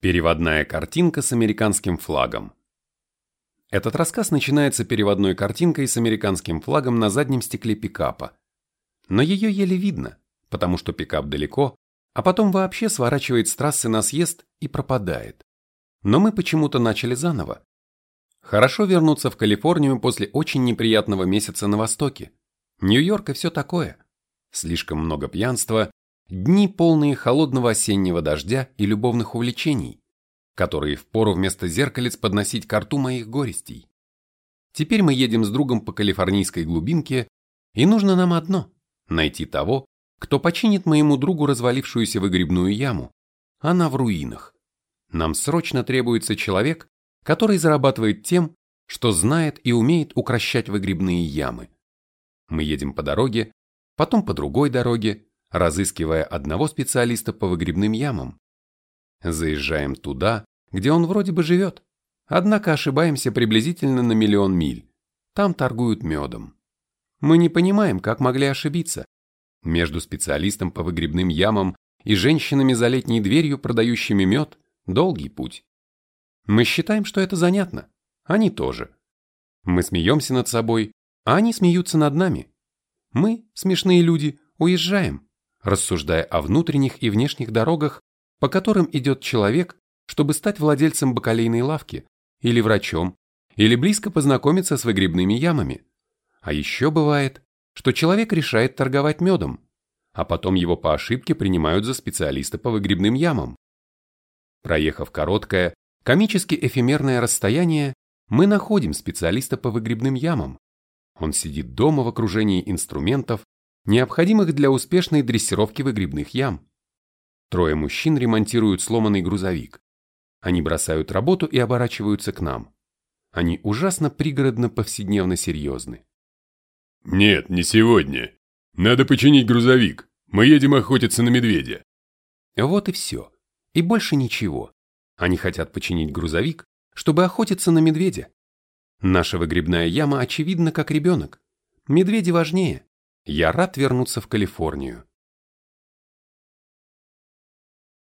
Переводная картинка с американским флагом. Этот рассказ начинается переводной картинкой с американским флагом на заднем стекле пикапа. Но ее еле видно, потому что пикап далеко, а потом вообще сворачивает с трассы на съезд и пропадает. Но мы почему-то начали заново. Хорошо вернуться в Калифорнию после очень неприятного месяца на Востоке. Нью-Йорк и все такое. Слишком много пьянства, Дни, полные холодного осеннего дождя и любовных увлечений, которые впору вместо зеркалец подносить к рту моих горестей. Теперь мы едем с другом по калифорнийской глубинке, и нужно нам одно – найти того, кто починит моему другу развалившуюся выгребную яму. Она в руинах. Нам срочно требуется человек, который зарабатывает тем, что знает и умеет укращать выгребные ямы. Мы едем по дороге, потом по другой дороге, разыскивая одного специалиста по выгребным ямам. Заезжаем туда, где он вроде бы живет, однако ошибаемся приблизительно на миллион миль. Там торгуют медом. Мы не понимаем, как могли ошибиться. Между специалистом по выгребным ямам и женщинами за летней дверью, продающими мед, долгий путь. Мы считаем, что это занятно. Они тоже. Мы смеемся над собой, а они смеются над нами. Мы, смешные люди, уезжаем рассуждая о внутренних и внешних дорогах, по которым идет человек, чтобы стать владельцем бакалейной лавки, или врачом, или близко познакомиться с выгребными ямами. А еще бывает, что человек решает торговать медом, а потом его по ошибке принимают за специалиста по выгребным ямам. Проехав короткое, комически эфемерное расстояние, мы находим специалиста по выгребным ямам. Он сидит дома в окружении инструментов, необходимых для успешной дрессировки выгребных ям. Трое мужчин ремонтируют сломанный грузовик. Они бросают работу и оборачиваются к нам. Они ужасно пригородно-повседневно серьезны. «Нет, не сегодня. Надо починить грузовик. Мы едем охотиться на медведя». Вот и все. И больше ничего. Они хотят починить грузовик, чтобы охотиться на медведя. Наша выгребная яма очевидна как ребенок. Медведи важнее. Я рад вернуться в Калифорнию.